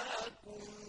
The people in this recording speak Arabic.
أَرَاكُمْ